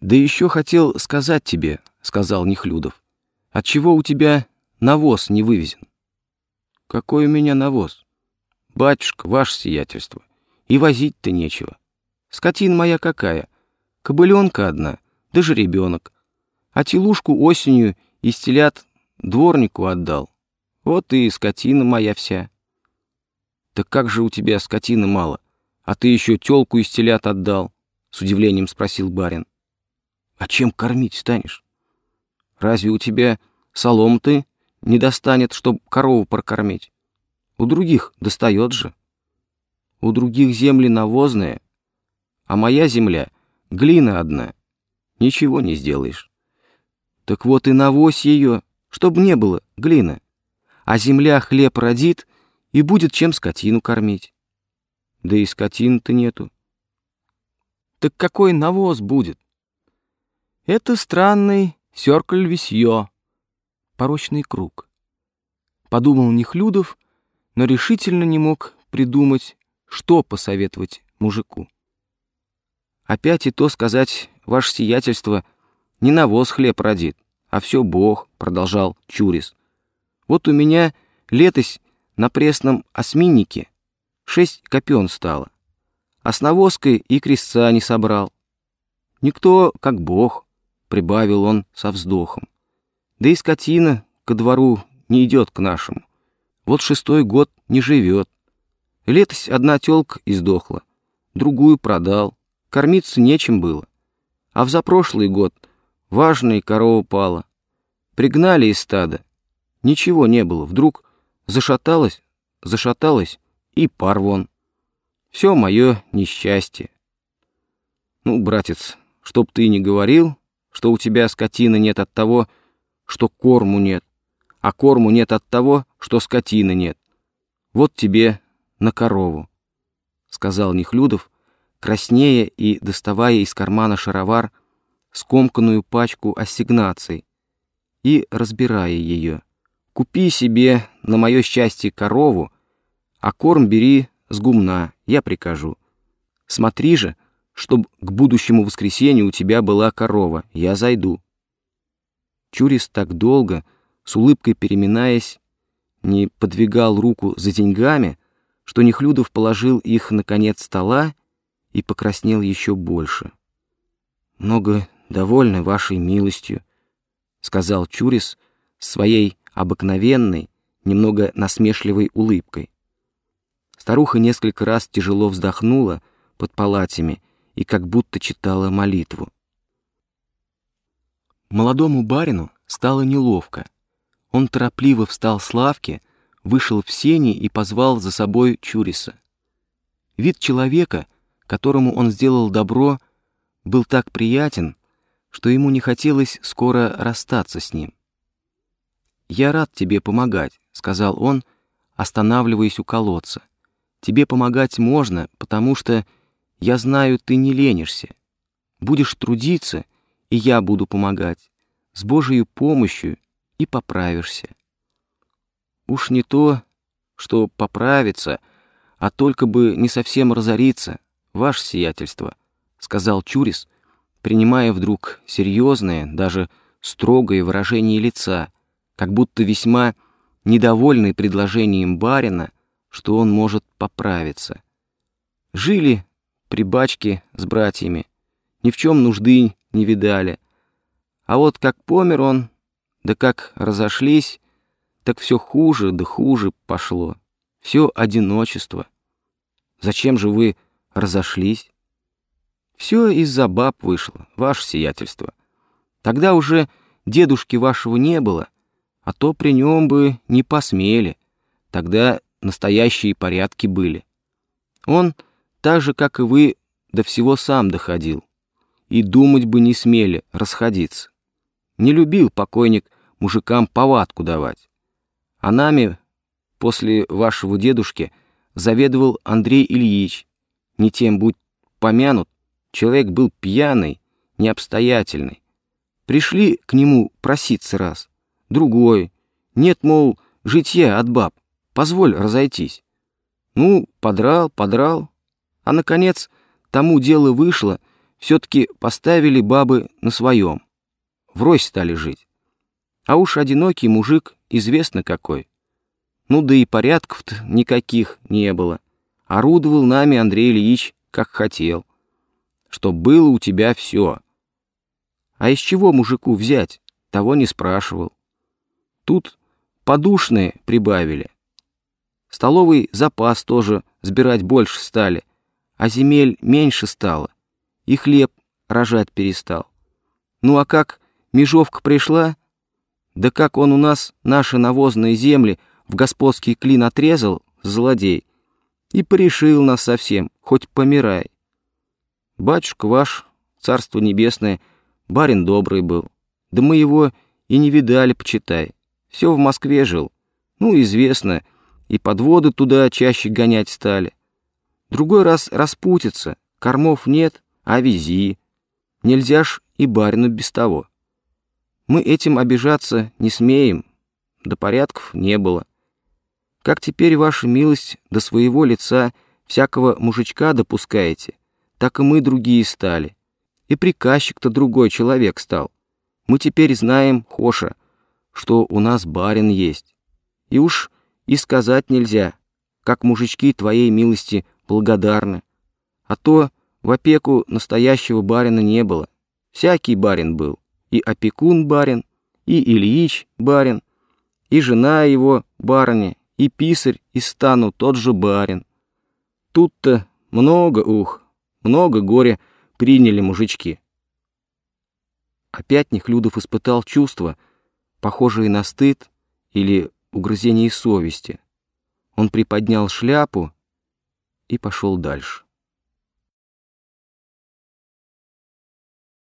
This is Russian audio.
Да еще хотел сказать тебе, сказал Нехлюдов, отчего у тебя навоз не вывезен? Какой у меня навоз? Батюшка, ваше сиятельство, и возить-то нечего. Скотина моя какая? Кобыленка одна, да жеребенок. А телушку осенью из телят дворнику отдал. Вот и скотина моя вся. Так как же у тебя скотины мало, а ты еще телку из телят отдал? С удивлением спросил барин. А чем кормить станешь? Разве у тебя солом-ты не достанет, чтоб корову прокормить? У других достает же. У других земли навозные, а моя земля — глина одна. Ничего не сделаешь. Так вот и навозь ее, чтоб не было глины. А земля хлеб родит и будет чем скотину кормить. Да и скотин-то нету. Так какой навоз будет? Это странный сёркль-висьё, порочный круг. Подумал Нехлюдов, но решительно не мог придумать, что посоветовать мужику. Опять и то сказать, ваше сиятельство, не навоз хлеб родит, а все Бог, продолжал Чурис. Вот у меня летось на пресном осминнике шесть копен стало, а с навозкой и крестца не собрал. Никто, как Бог, прибавил он со вздохом. Да и скотина ко двору не идет к нашему. Вот шестой год не живет. Летось одна тёлка издохла, другую продал. Кормиться нечем было. А в запрошлый год важная корова пала. Пригнали из стада. Ничего не было. Вдруг зашаталась, зашаталась и пар вон. Все мое несчастье. Ну, братец, чтоб ты не говорил, что у тебя скотины нет от того, что корму нет, а корму нет от того, что скотины нет. Вот тебе на корову, — сказал Нехлюдов, краснея и доставая из кармана шаровар скомканную пачку ассигнаций и разбирая ее. Купи себе, на мое счастье, корову, а корм бери с гумна, я прикажу. Смотри же, — чтобы к будущему воскресенью у тебя была корова. Я зайду». Чурис так долго, с улыбкой переминаясь, не подвигал руку за деньгами, что Нехлюдов положил их на конец стола и покраснел еще больше. «Много довольны вашей милостью», — сказал Чурис своей обыкновенной, немного насмешливой улыбкой. Старуха несколько раз тяжело вздохнула под палатями и как будто читала молитву. Молодому барину стало неловко. Он торопливо встал с лавки, вышел в сени и позвал за собой Чуриса. Вид человека, которому он сделал добро, был так приятен, что ему не хотелось скоро расстаться с ним. «Я рад тебе помогать», — сказал он, останавливаясь у колодца. «Тебе помогать можно, потому что я знаю, ты не ленишься. Будешь трудиться, и я буду помогать. С Божьей помощью и поправишься. Уж не то, что поправиться, а только бы не совсем разориться, ваше сиятельство, — сказал Чурис, принимая вдруг серьезное, даже строгое выражение лица, как будто весьма недовольный предложением барина, что он может поправиться. Жили при бачке с братьями, ни в чем нужды не видали. А вот как помер он, да как разошлись, так все хуже да хуже пошло. Все одиночество. Зачем же вы разошлись? Все из-за баб вышло, ваше сиятельство. Тогда уже дедушки вашего не было, а то при нем бы не посмели. Тогда настоящие порядки были. Он так же, как и вы, до всего сам доходил. И думать бы не смели расходиться. Не любил покойник мужикам повадку давать. А нами, после вашего дедушки, заведовал Андрей Ильич. Не тем будь помянут, человек был пьяный, необстоятельный. Пришли к нему проситься раз, другой. Нет, мол, житья от баб, позволь разойтись. Ну, подрал, подрал, а, наконец, тому дело вышло, все-таки поставили бабы на своем. Врозь стали жить. А уж одинокий мужик известно какой. Ну да и порядков-то никаких не было. Орудовал нами Андрей Ильич, как хотел. Чтоб было у тебя все. А из чего мужику взять, того не спрашивал. Тут подушные прибавили. Столовый запас тоже сбирать больше стали, а земель меньше стало, и хлеб рожать перестал. Ну а как межовка пришла, да как он у нас наши навозные земли в господский клин отрезал, злодей, и порешил нас совсем, хоть помирай. Батюшка ваш, царство небесное, барин добрый был, да мы его и не видали, почитай. Все в Москве жил, ну, известно, и подводы туда чаще гонять стали. Другой раз распутится, кормов нет, а вези. Нельзя ж и барину без того. Мы этим обижаться не смеем, да порядков не было. Как теперь, ваша милость, до своего лица всякого мужичка допускаете, так и мы другие стали. И приказчик-то другой человек стал. Мы теперь знаем, Хоша, что у нас барин есть. И уж и сказать нельзя, как мужички твоей милости благодарны. А то в опеку настоящего барина не было. Всякий барин был. И опекун барин, и Ильич барин, и жена его барыня, и писарь из стану тот же барин. Тут-то много, ух, много горя приняли мужички. Опять Нехлюдов испытал чувства, похожие на стыд или угрызение совести. Он приподнял шляпу и пошел дальше.